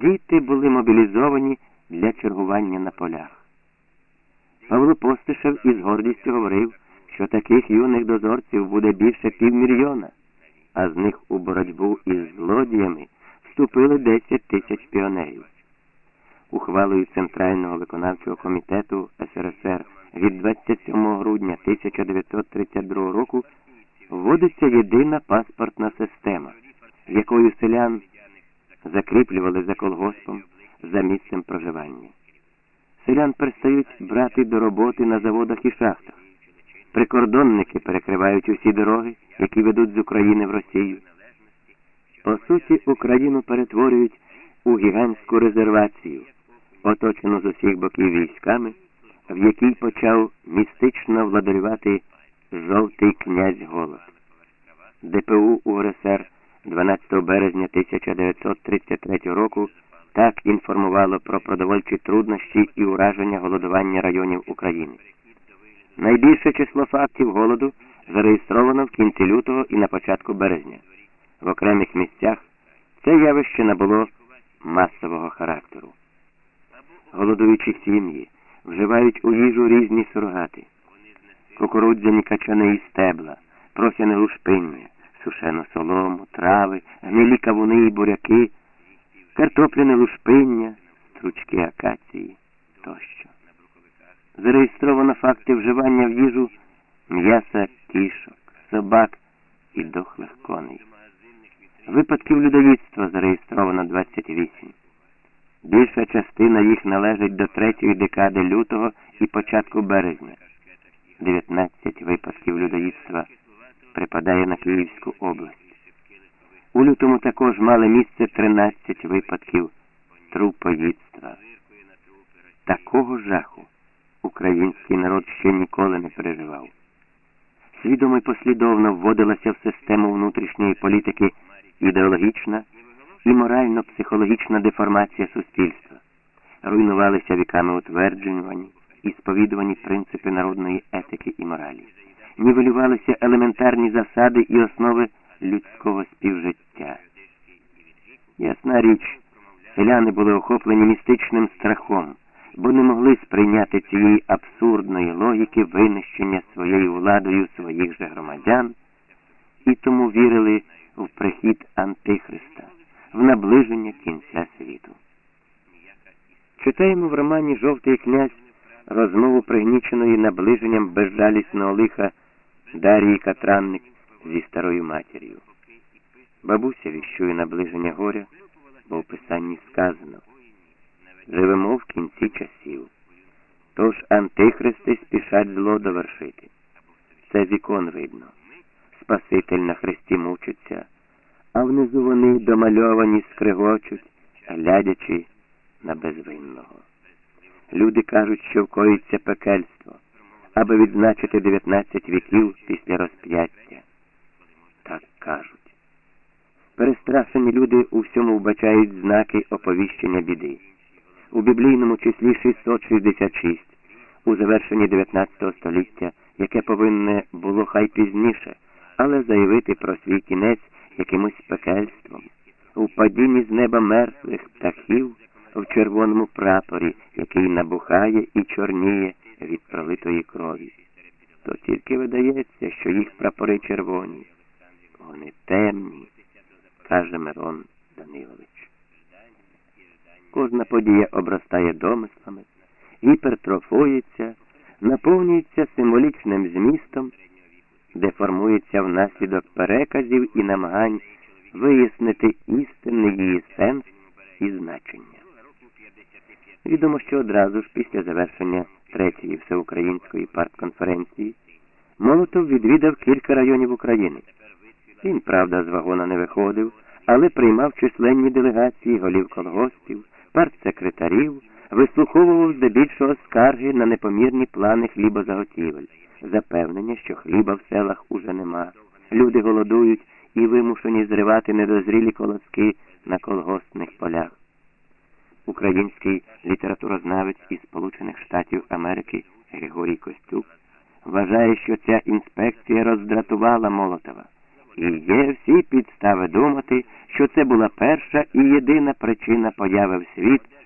Діти були мобілізовані для чергування на полях. Павло Постишев із гордістю говорив, що таких юних дозорців буде більше півмільйона, а з них у боротьбу із злодіями вступили 10 тисяч піонерів. Ухвалою Центрального виконавчого комітету СРСР від 27 грудня 1932 року вводиться єдина паспортна система, якою селян закріплювали за колгоспом за місцем проживання. Селян перестають брати до роботи на заводах і шахтах. Прикордонники перекривають усі дороги, які ведуть з України в Росію. По суті, Україну перетворюють у гігантську резервацію, оточену з усіх боків військами, в якій почав містично владарювати жовтий князь Голод. ДПУ УРСР 12 березня 1933 року так інформувало про продовольчі труднощі і ураження голодування районів України. Найбільше число фактів голоду зареєстровано в кінці лютого і на початку березня. В окремих місцях це явище набуло масового характеру. Голодуючі сім'ї вживають у їжу різні сурогати, кукурудзяні качани і стебла, просяне лушпиння, сушену солому, трави, гнилі кавуни і буряки, картопляне лушпиння, стручки акації тощо. Зареєстровано факти вживання в їжу м'яса кішок, собак і дохлих коней. Випадків людоїдства зареєстровано 28. Більша частина їх належить до третьої декади лютого і початку березня. 19 випадків людоїдства припадає на Київську область. У лютому також мали місце 13 випадків трупоїдства. Такого жаху український народ ще ніколи не переживав. Свідомо й послідовно вводилася в систему внутрішньої політики ідеологічна і морально-психологічна деформація суспільства, руйнувалися віками утверджувані і сповідувані принципи народної етики і моралі, нівелювалися елементарні засади і основи людського співжиття. Ясна річ, селяни були охоплені містичним страхом, бо не могли сприйняти цієї абсурдної логіки винищення своєю владою своїх же громадян і тому вірили в прихід Антихриста, в наближення кінця світу. Читаємо в романі Жовтий князь розмову пригніченої наближенням безжалісного лиха Дарії Катранник зі старою матір'ю. Бабуся віщує наближення горя, бо в писанні сказано живемо в кінці часів. Тож антихристи спішать зло довершити. Це з ікон видно. Спаситель на хресті мучиться, а внизу вони домальовані скригочуть, глядячи на безвинного. Люди кажуть, що вкоїться пекельство, аби відзначити 19 віків після розп'яття. Так кажуть. Перестрашені люди у всьому вбачають знаки оповіщення біди. У біблійному числі 666, у завершенні 19 століття, яке повинне було хай пізніше, але заявити про свій кінець якимось пекельством, у падінні з неба мертвих птахів в червоному прапорі, який набухає і чорніє від пролитої крові. То тільки видається, що їх прапори червоні. Вони темні, каже Мирон Данилович. Кожна подія обростає домислами, гіпертрофується, наповнюється символічним змістом, деформується внаслідок переказів і намагань вияснити істинний її сенс і значення. Відомо, що одразу ж після завершення третьої всеукраїнської партконференції Молотов відвідав кілька районів України. Він, правда, з вагона не виходив, але приймав численні делегації голів колгоспів, партсекретарів, вислуховував здебільшого скарги на непомірні плани хлібозаготівель, запевнення, що хліба в селах уже нема. Люди голодують і вимушені зривати недозрілі колоски на колгоспних полях. Український літературознавець із Сполучених Штатів Америки Григорій Костюк вважає, що ця інспекція роздратувала Молотова. І є всі підстави думати, що це була перша і єдина причина появи в світ